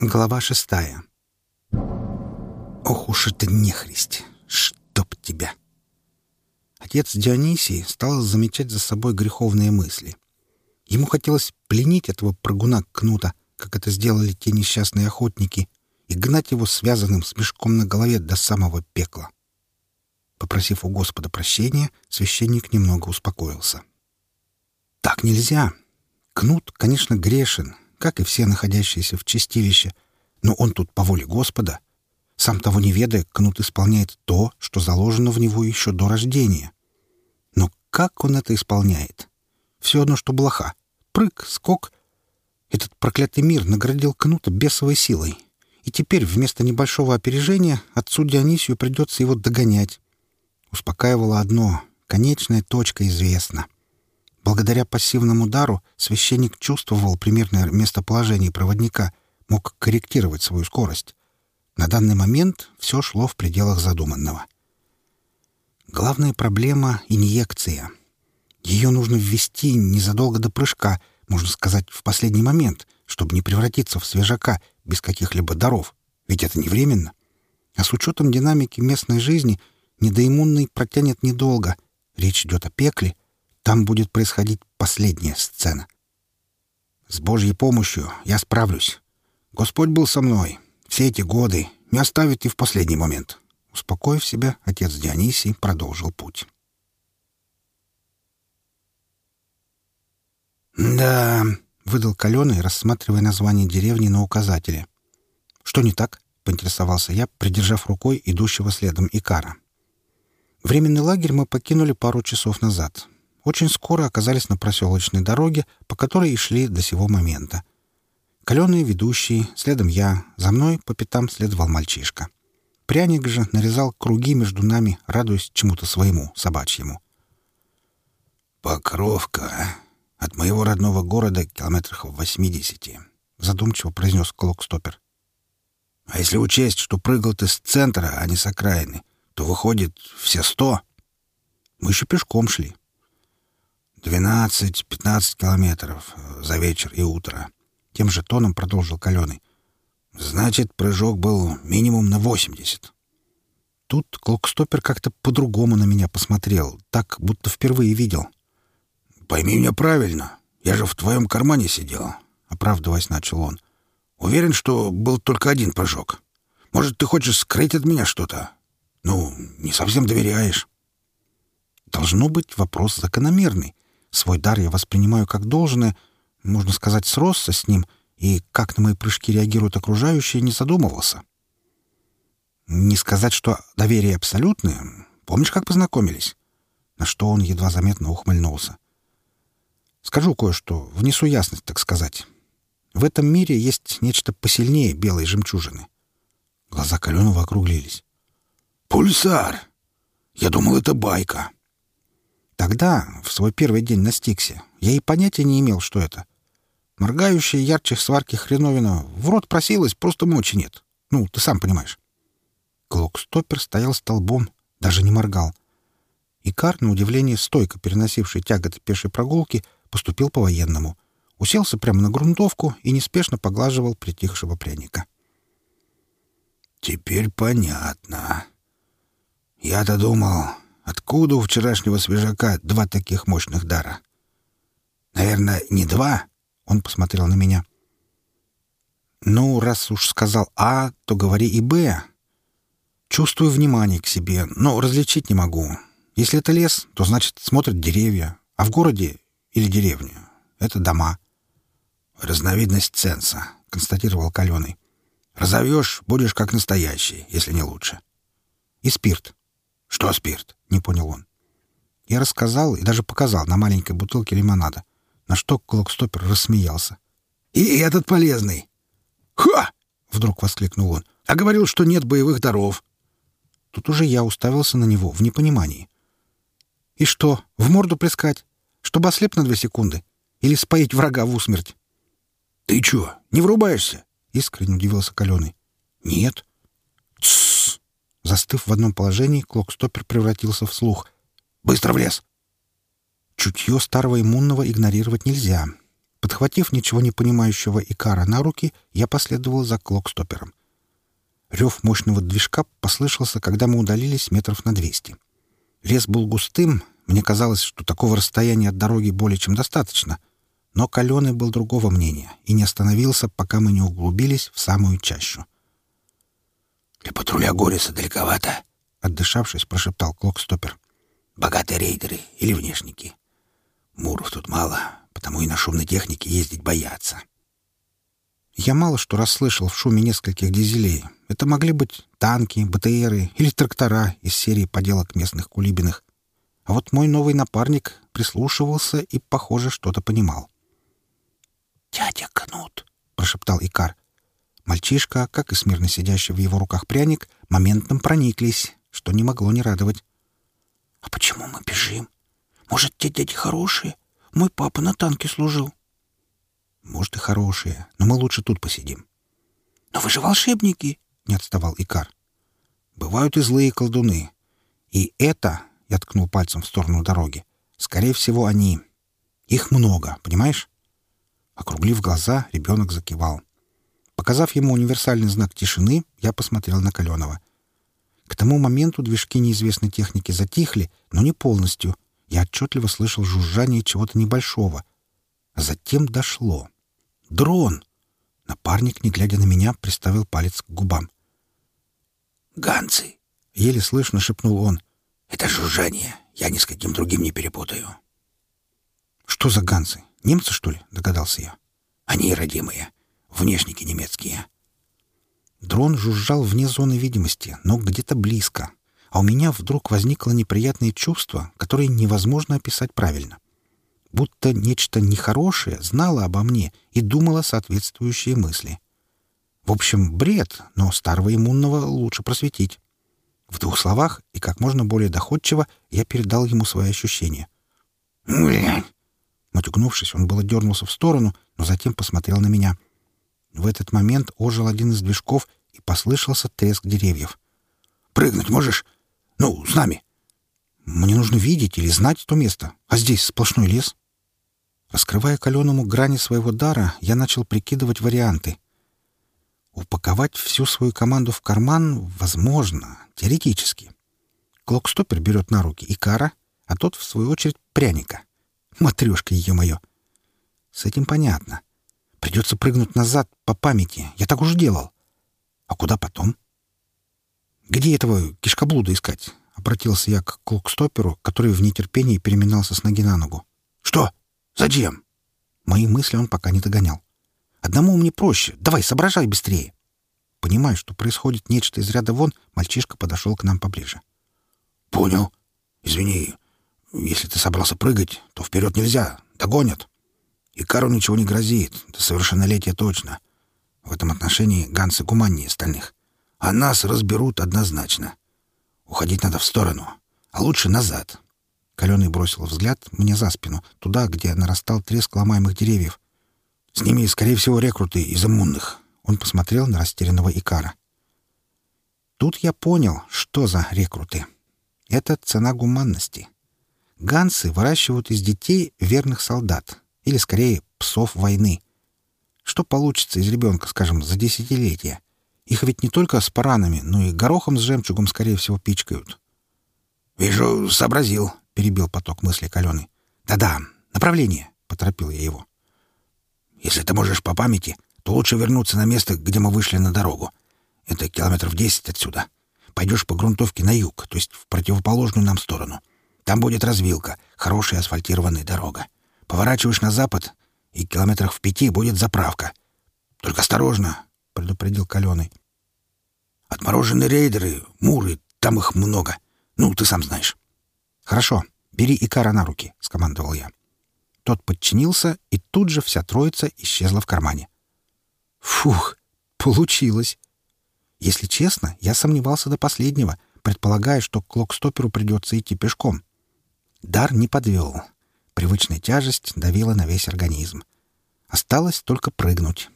Глава шестая. Ох уж это нехристь! Чтоб тебя! Отец Дионисий стал замечать за собой греховные мысли. Ему хотелось пленить этого прыгуна Кнута, как это сделали те несчастные охотники, и гнать его связанным с мешком на голове до самого пекла. Попросив у Господа прощения, священник немного успокоился. «Так нельзя. Кнут, конечно, грешен, как и все находящиеся в чистилище, но он тут по воле Господа. Сам того не ведая, Кнут исполняет то, что заложено в него еще до рождения. Но как он это исполняет? Все одно, что блоха. Прыг, скок. Этот проклятый мир наградил Кнута бесовой силой. И теперь вместо небольшого опережения отцу Дионисию придется его догонять. Успокаивало одно — конечная точка известна — Благодаря пассивному удару священник чувствовал примерное местоположение проводника, мог корректировать свою скорость. На данный момент все шло в пределах задуманного. Главная проблема — инъекция. Ее нужно ввести незадолго до прыжка, можно сказать, в последний момент, чтобы не превратиться в свежака без каких-либо даров, ведь это не временно. А с учетом динамики местной жизни недоиммунный протянет недолго. Речь идет о пекле — там будет происходить последняя сцена. С Божьей помощью я справлюсь. Господь был со мной все эти годы, не оставит и в последний момент. Успокоив себя, отец Дионисий продолжил путь. «Да», — выдал Каленый, рассматривая название деревни на указателе. «Что не так?» — поинтересовался я, придержав рукой идущего следом Икара. Временный лагерь мы покинули пару часов назад очень скоро оказались на проселочной дороге, по которой и шли до сего момента. Каленый ведущий, следом я, за мной по пятам следовал мальчишка. Пряник же нарезал круги между нами, радуясь чему-то своему, собачьему. «Покровка. От моего родного города километрах в восьмидесяти», — задумчиво произнес Клокстопер. «А если учесть, что прыгал ты с центра, а не с окраины, то выходит все сто?» Мы еще пешком шли. «Двенадцать-пятнадцать километров э, за вечер и утро», — тем же тоном продолжил Каленый. «Значит, прыжок был минимум на восемьдесят». Тут Клокстопер как-то по-другому на меня посмотрел, так, будто впервые видел. «Пойми меня правильно, я же в твоем кармане сидел», — оправдываясь начал он. «Уверен, что был только один прыжок. Может, ты хочешь скрыть от меня что-то? Ну, не совсем доверяешь». Должно быть вопрос закономерный. Свой дар я воспринимаю как должное, можно сказать, сросся с ним, и как на мои прыжки реагируют окружающие, не задумывался. Не сказать, что доверие абсолютное. Помнишь, как познакомились? На что он едва заметно ухмыльнулся. Скажу кое-что, внесу ясность, так сказать. В этом мире есть нечто посильнее белой жемчужины. Глаза Каленова округлились. «Пульсар! Я думал, это байка!» Тогда, в свой первый день на Стиксе, я и понятия не имел, что это. Моргающая ярче сварки хреновина в рот просилась, просто мочи нет. Ну, ты сам понимаешь. Клокстоппер стоял столбом, даже не моргал. Икар, на удивление стойко переносивший тяготы пешей прогулки, поступил по-военному. Уселся прямо на грунтовку и неспешно поглаживал притихшего пряника. «Теперь понятно. Я-то думал, Откуда у вчерашнего свежака два таких мощных дара? Наверное, не два? Он посмотрел на меня. Ну, раз уж сказал А, то говори и Б. Чувствую внимание к себе, но различить не могу. Если это лес, то значит смотрят деревья, а в городе или деревню — это дома. Разновидность ценса, — констатировал Каленый. Разовьешь — будешь как настоящий, если не лучше. И спирт. «Что спирт?» — не понял он. Я рассказал и даже показал на маленькой бутылке лимонада, на что Клокстопер рассмеялся. «И этот полезный!» «Ха!» — вдруг воскликнул он. «А говорил, что нет боевых даров!» Тут уже я уставился на него в непонимании. «И что, в морду плескать? Чтобы ослеп на две секунды? Или споить врага в усмерть?» «Ты чё, не врубаешься?» — искренне удивился Каленый. «Нет». Застыв в одном положении, Клокстоппер превратился в слух. «Быстро в лес!» Чутье старого иммунного игнорировать нельзя. Подхватив ничего не понимающего Икара на руки, я последовал за клокстопером. Рев мощного движка послышался, когда мы удалились метров на двести. Лес был густым, мне казалось, что такого расстояния от дороги более чем достаточно. Но Каленый был другого мнения и не остановился, пока мы не углубились в самую чащу. «Для патруля Гориса далековато», — отдышавшись, прошептал Клокстопер. «Богатые рейдеры или внешники. Муров тут мало, потому и на шумной технике ездить боятся». Я мало что расслышал в шуме нескольких дизелей. Это могли быть танки, БТРы или трактора из серии поделок местных кулибиных. А вот мой новый напарник прислушивался и, похоже, что-то понимал. «Дядя Кнут!» — прошептал Икар. Мальчишка, как и смирно сидящий в его руках пряник, моментом прониклись, что не могло не радовать. «А почему мы бежим? Может, те дяди хорошие? Мой папа на танке служил». «Может, и хорошие, но мы лучше тут посидим». «Но вы же волшебники!» — не отставал Икар. «Бывают и злые колдуны. И это я ткнул пальцем в сторону дороги. Скорее всего, они. Их много, понимаешь? Округлив глаза, ребенок закивал. Показав ему универсальный знак тишины, я посмотрел на Каленова. К тому моменту движки неизвестной техники затихли, но не полностью. Я отчетливо слышал жужжание чего-то небольшого. А затем дошло. «Дрон!» Напарник, не глядя на меня, приставил палец к губам. «Ганцы!» — еле слышно шепнул он. Это жужжание. Я ни с каким другим не перепутаю. Что за ганцы? Немцы, что ли? Догадался я. Они родимые. Внешники немецкие. Дрон жужжал вне зоны видимости, но где-то близко. А у меня вдруг возникло неприятное чувство, которое невозможно описать правильно. Будто нечто нехорошее знало обо мне и думало соответствующие мысли. В общем, бред, но старого иммунного лучше просветить. В двух словах и как можно более доходчиво я передал ему свои ощущения. «Блядь!» Матюгнувшись, он было дернулся в сторону, но затем посмотрел на меня. В этот момент ожил один из движков, и послышался треск деревьев. «Прыгнуть можешь? Ну, с нами!» «Мне нужно видеть или знать то место, а здесь сплошной лес». Раскрывая каленому грани своего дара, я начал прикидывать варианты — Упаковать всю свою команду в карман возможно, теоретически. Клокстопер берет на руки Икара, а тот, в свою очередь, пряника. Матрешка ее мое. С этим понятно. Придется прыгнуть назад по памяти. Я так уже делал. А куда потом? Где этого кишкоблуда искать? Обратился я к клокстоперу, который в нетерпении переминался с ноги на ногу. Что? Зачем? Мои мысли он пока не догонял. Одному мне проще. Давай, соображай быстрее. Понимая, что происходит нечто из ряда вон, мальчишка подошел к нам поближе. Понял. Извини, если ты собрался прыгать, то вперед нельзя. Догонят. И Кару ничего не грозит. До совершеннолетия точно. В этом отношении ганцы гуманнее остальных. А нас разберут однозначно. Уходить надо в сторону, а лучше назад. Каленый бросил взгляд мне за спину, туда, где нарастал треск ломаемых деревьев. С ними, скорее всего, рекруты из иммунных. Он посмотрел на растерянного Икара. Тут я понял, что за рекруты. Это цена гуманности. Гансы выращивают из детей верных солдат, или, скорее, псов войны. Что получится из ребенка, скажем, за десятилетия? Их ведь не только с паранами, но и горохом с жемчугом, скорее всего, пичкают. «Вижу, сообразил», — перебил поток мысли Каленый. «Да-да, направление», — поторопил я его. Если ты можешь по памяти, то лучше вернуться на место, где мы вышли на дорогу. Это километров десять отсюда. Пойдешь по грунтовке на юг, то есть в противоположную нам сторону. Там будет развилка, хорошая асфальтированная дорога. Поворачиваешь на запад, и километрах в пяти будет заправка. Только осторожно, — предупредил Каленый. Отмороженные рейдеры, муры, там их много. Ну, ты сам знаешь. Хорошо, бери Икара на руки, — скомандовал я. Тот подчинился, и тут же вся троица исчезла в кармане. Фух, получилось. Если честно, я сомневался до последнего, предполагая, что к локстоперу придется идти пешком. Дар не подвел. Привычная тяжесть давила на весь организм. Осталось только прыгнуть.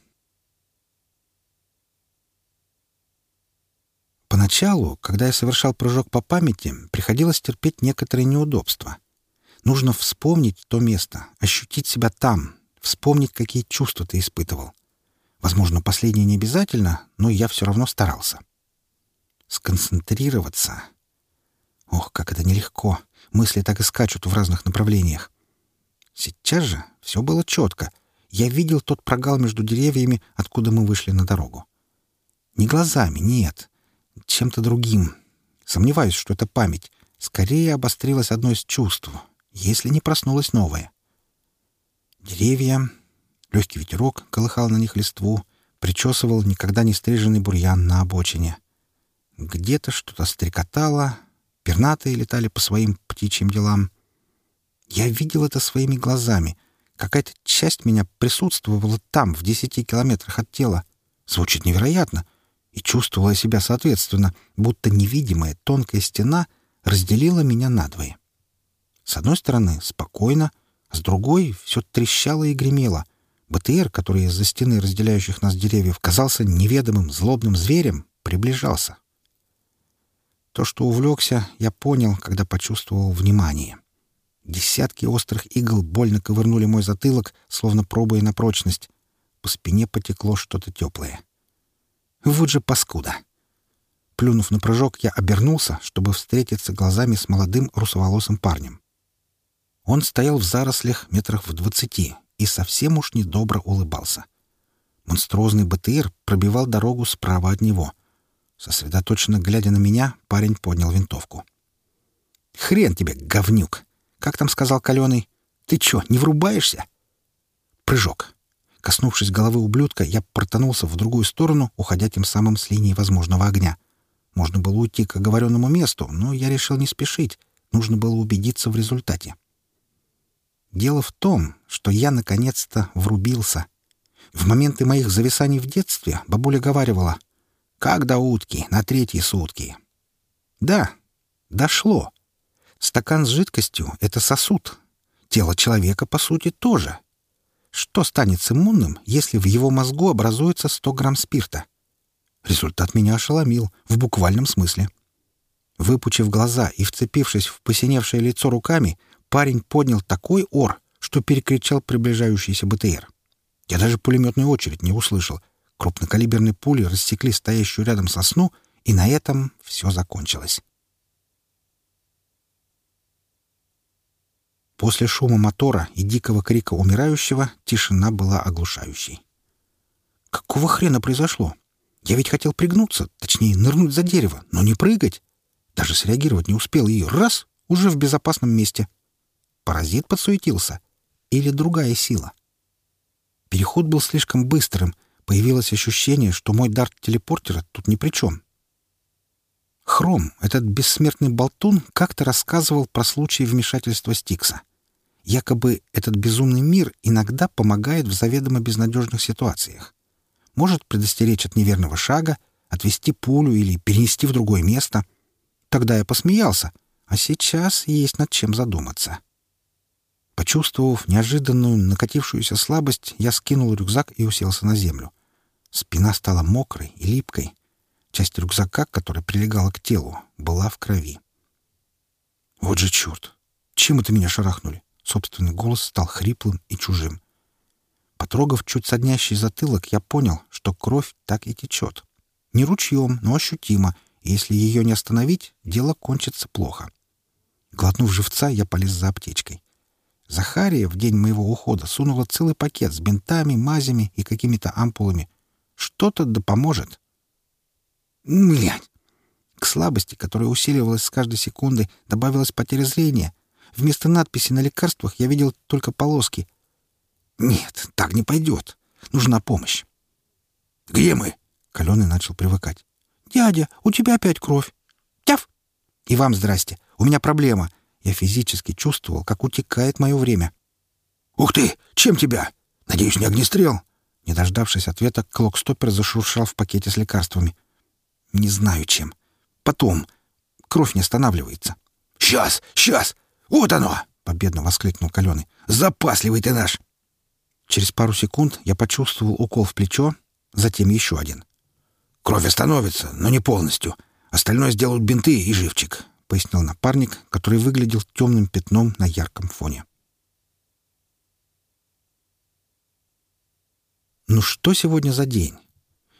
Поначалу, когда я совершал прыжок по памяти, приходилось терпеть некоторые неудобства. Нужно вспомнить то место, ощутить себя там, вспомнить, какие чувства ты испытывал. Возможно, последнее не обязательно, но я все равно старался. Сконцентрироваться. Ох, как это нелегко. Мысли так и скачут в разных направлениях. Сейчас же все было четко. Я видел тот прогал между деревьями, откуда мы вышли на дорогу. Не глазами, нет. Чем-то другим. Сомневаюсь, что это память. Скорее обострилось одно из чувств, если не проснулось новое. Деревья, легкий ветерок колыхал на них листву, причесывал никогда не стриженный бурьян на обочине. Где-то что-то стрекотало, пернатые летали по своим птичьим делам. Я видел это своими глазами. Какая-то часть меня присутствовала там, в десяти километрах от тела. Звучит невероятно. И чувствовала себя соответственно, будто невидимая тонкая стена разделила меня надвое. С одной стороны, спокойно, с другой все трещало и гремело. БТР, который из-за стены разделяющих нас деревьев казался неведомым злобным зверем, приближался. То, что увлекся, я понял, когда почувствовал внимание. Десятки острых игл больно ковырнули мой затылок, словно пробуя на прочность. По спине потекло что-то теплое. Вот же паскуда! Плюнув на прыжок, я обернулся, чтобы встретиться глазами с молодым русоволосым парнем. Он стоял в зарослях метрах в двадцати и совсем уж недобро улыбался. Монструозный БТР пробивал дорогу справа от него. Сосредоточенно глядя на меня, парень поднял винтовку. «Хрен тебе, говнюк! Как там сказал Каленый? Ты чё, не врубаешься?» Прыжок. Коснувшись головы ублюдка, я протонулся в другую сторону, уходя тем самым с линии возможного огня. Можно было уйти к оговоренному месту, но я решил не спешить. Нужно было убедиться в результате. Дело в том, что я наконец-то врубился. В моменты моих зависаний в детстве бабуля говаривала «Как до утки, на третьи сутки». Да, дошло. Стакан с жидкостью — это сосуд. Тело человека, по сути, тоже. Что станет с иммунным, если в его мозгу образуется 100 грамм спирта? Результат меня ошеломил, в буквальном смысле. Выпучив глаза и вцепившись в посиневшее лицо руками, парень поднял такой ор, что перекричал приближающийся БТР. Я даже пулеметную очередь не услышал. Крупнокалиберные пули рассекли стоящую рядом сосну, и на этом все закончилось. После шума мотора и дикого крика умирающего тишина была оглушающей. Какого хрена произошло? Я ведь хотел пригнуться, точнее, нырнуть за дерево, но не прыгать. Даже среагировать не успел и раз — уже в безопасном месте — Паразит подсуетился? Или другая сила? Переход был слишком быстрым. Появилось ощущение, что мой дарт телепортера тут ни при чем. Хром, этот бессмертный болтун, как-то рассказывал про случай вмешательства Стикса. Якобы этот безумный мир иногда помогает в заведомо безнадежных ситуациях. Может предостеречь от неверного шага, отвести пулю или перенести в другое место. Тогда я посмеялся, а сейчас есть над чем задуматься. Почувствовав неожиданную накатившуюся слабость, я скинул рюкзак и уселся на землю. Спина стала мокрой и липкой. Часть рюкзака, которая прилегала к телу, была в крови. «Вот же черт! Чем это меня шарахнули?» Собственный голос стал хриплым и чужим. Потрогав чуть соднящий затылок, я понял, что кровь так и течет. Не ручьем, но ощутимо, и если ее не остановить, дело кончится плохо. Глотнув живца, я полез за аптечкой. Захария в день моего ухода сунула целый пакет с бинтами, мазями и какими-то ампулами. Что-то да поможет. Блядь! К слабости, которая усиливалась с каждой секундой, добавилась потеря зрения. Вместо надписи на лекарствах я видел только полоски. Нет, так не пойдет. Нужна помощь. «Где мы?» — Каленый начал привыкать. «Дядя, у тебя опять кровь!» «Тяф!» «И вам здрасте. У меня проблема. Я физически чувствовал, как утекает мое время. «Ух ты! Чем тебя? Надеюсь, не огнестрел?» Не дождавшись ответа, Клокстоппер зашуршал в пакете с лекарствами. «Не знаю, чем. Потом. Кровь не останавливается». «Сейчас! Сейчас! Вот оно!» — победно воскликнул Каленый. «Запасливый ты наш!» Через пару секунд я почувствовал укол в плечо, затем еще один. «Кровь остановится, но не полностью. Остальное сделают бинты и живчик пояснил напарник, который выглядел темным пятном на ярком фоне. Ну что сегодня за день?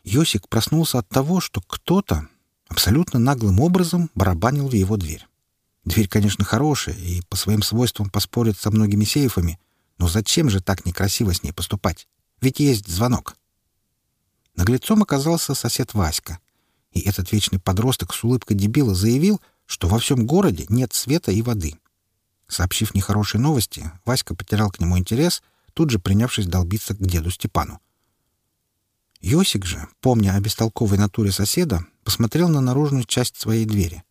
Йосик проснулся от того, что кто-то абсолютно наглым образом барабанил в его дверь. Дверь, конечно, хорошая и по своим свойствам поспорит со многими сейфами, но зачем же так некрасиво с ней поступать? Ведь есть звонок. Наглецом оказался сосед Васька, и этот вечный подросток с улыбкой дебила заявил, что во всем городе нет света и воды. Сообщив нехорошие новости, Васька потерял к нему интерес, тут же принявшись долбиться к деду Степану. Йосик же, помня о бестолковой натуре соседа, посмотрел на наружную часть своей двери.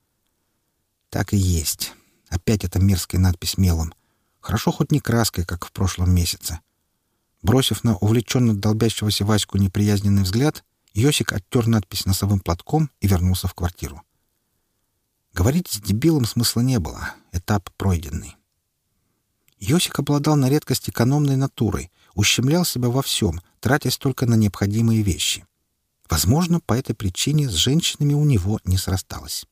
Так и есть. Опять эта мерзкая надпись мелом. Хорошо хоть не краской, как в прошлом месяце. Бросив на увлеченно долбящегося Ваську неприязненный взгляд, Йосик оттер надпись носовым платком и вернулся в квартиру. Говорить с дебилом смысла не было. Этап пройденный. Йосик обладал на редкость экономной натурой, ущемлял себя во всем, тратясь только на необходимые вещи. Возможно, по этой причине с женщинами у него не срасталось.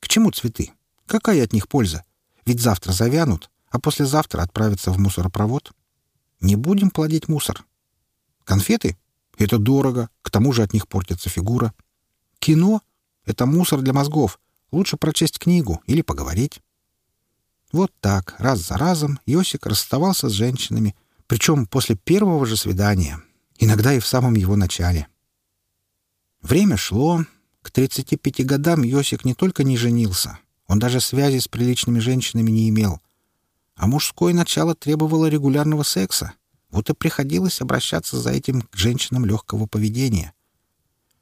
К чему цветы? Какая от них польза? Ведь завтра завянут, а послезавтра отправятся в мусоропровод. Не будем плодить мусор. Конфеты? Это дорого, к тому же от них портится фигура. Кино? Это мусор для мозгов. Лучше прочесть книгу или поговорить. Вот так, раз за разом, Йосик расставался с женщинами, причем после первого же свидания, иногда и в самом его начале. Время шло. К 35 годам Йосик не только не женился, он даже связи с приличными женщинами не имел. А мужское начало требовало регулярного секса. Вот и приходилось обращаться за этим к женщинам легкого поведения.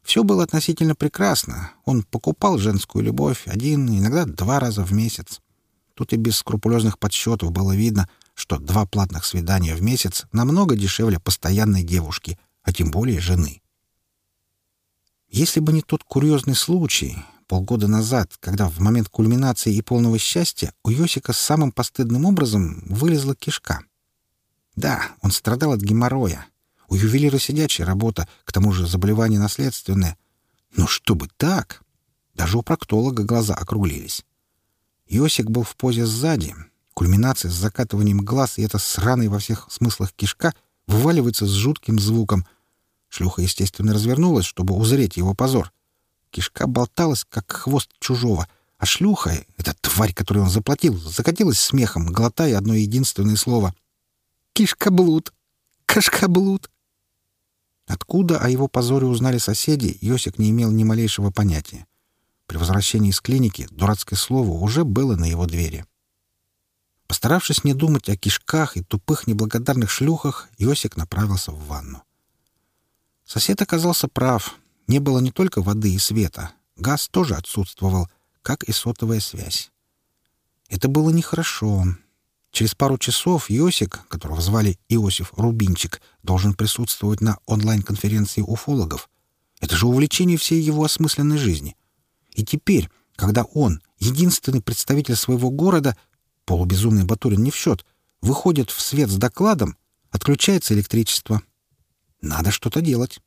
Все было относительно прекрасно. Он покупал женскую любовь один, иногда два раза в месяц. Тут и без скрупулезных подсчетов было видно, что два платных свидания в месяц намного дешевле постоянной девушки, а тем более жены. Если бы не тот курьезный случай, полгода назад, когда в момент кульминации и полного счастья у Йосика самым постыдным образом вылезла кишка. Да, он страдал от геморроя. У ювелира сидячая работа, к тому же заболевание наследственное. Но чтобы так? Даже у проктолога глаза округлились. Йосик был в позе сзади. Кульминация с закатыванием глаз и эта сраная во всех смыслах кишка вываливается с жутким звуком. Шлюха, естественно, развернулась, чтобы узреть его позор. Кишка болталась, как хвост чужого, а шлюха, эта тварь, которую он заплатил, закатилась смехом, глотая одно единственное слово. «Кишкоблуд! Кашкоблуд!» Откуда о его позоре узнали соседи, Йосик не имел ни малейшего понятия. При возвращении из клиники дурацкое слово уже было на его двери. Постаравшись не думать о кишках и тупых неблагодарных шлюхах, Йосик направился в ванну. Сосед оказался прав. Не было не только воды и света. Газ тоже отсутствовал, как и сотовая связь. Это было нехорошо. Через пару часов Йосик, которого звали Иосиф Рубинчик, должен присутствовать на онлайн-конференции уфологов. Это же увлечение всей его осмысленной жизни. И теперь, когда он, единственный представитель своего города, полубезумный Батурин не в счет, выходит в свет с докладом, отключается электричество. Надо что-то делать.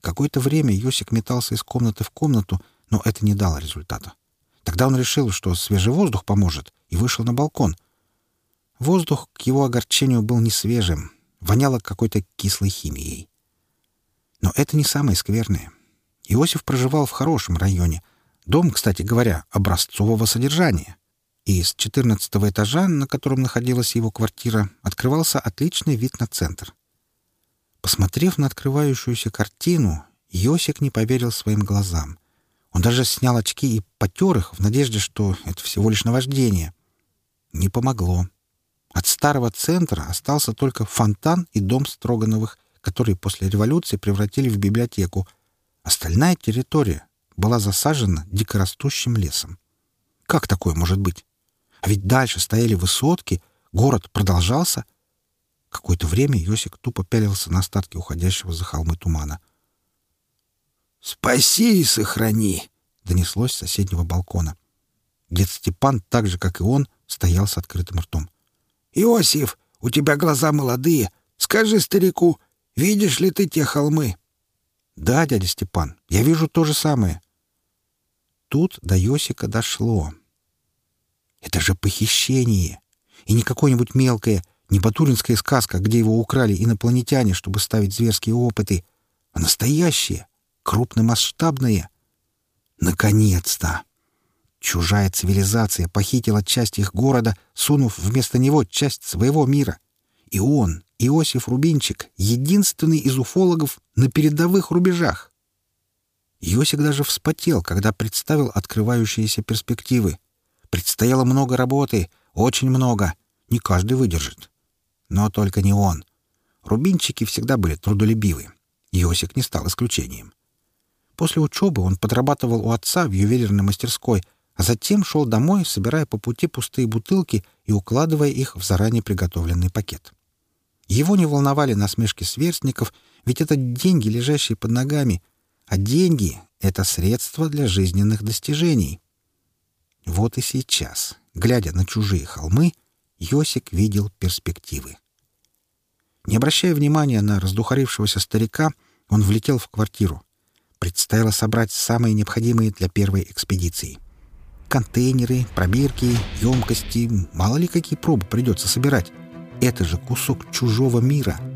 Какое-то время Йосик метался из комнаты в комнату, но это не дало результата. Тогда он решил, что свежий воздух поможет, и вышел на балкон. Воздух к его огорчению был не свежим, воняло какой-то кислой химией. Но это не самое скверное. Иосиф проживал в хорошем районе. Дом, кстати говоря, образцового содержания. И с четырнадцатого этажа, на котором находилась его квартира, открывался отличный вид на центр. Посмотрев на открывающуюся картину, Йосик не поверил своим глазам. Он даже снял очки и потер их в надежде, что это всего лишь наваждение. Не помогло. От старого центра остался только фонтан и дом Строгановых, который после революции превратили в библиотеку — Остальная территория была засажена дикорастущим лесом. Как такое может быть? А ведь дальше стояли высотки, город продолжался. Какое-то время Йосик тупо пялился на остатки уходящего за холмы тумана. «Спаси и сохрани!» — донеслось с соседнего балкона. Дед Степан, так же, как и он, стоял с открытым ртом. «Иосиф, у тебя глаза молодые. Скажи старику, видишь ли ты те холмы?» «Да, дядя Степан, я вижу то же самое». Тут до Йосика дошло. «Это же похищение! И не какое-нибудь мелкое, Не батуринская сказка, где его украли инопланетяне, чтобы ставить зверские опыты, а настоящее, крупномасштабное. Наконец-то! Чужая цивилизация похитила часть их города, сунув вместо него часть своего мира. И он, Иосиф Рубинчик, единственный из уфологов на передовых рубежах. Иосик даже вспотел, когда представил открывающиеся перспективы. Предстояло много работы, очень много. Не каждый выдержит. Но только не он. Рубинчики всегда были трудолюбивы. Иосик не стал исключением. После учебы он подрабатывал у отца в ювелирной мастерской, а затем шел домой, собирая по пути пустые бутылки и укладывая их в заранее приготовленный пакет. Его не волновали насмешки сверстников, ведь это деньги, лежащие под ногами, а деньги — это средство для жизненных достижений. Вот и сейчас, глядя на чужие холмы, Йосик видел перспективы. Не обращая внимания на раздухарившегося старика, он влетел в квартиру. Предстояло собрать самые необходимые для первой экспедиции. Контейнеры, пробирки, емкости, мало ли какие пробы придется собирать. Это же кусок чужого мира —